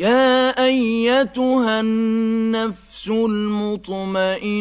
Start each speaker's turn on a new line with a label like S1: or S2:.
S1: يا أيتها النفس المطمئنة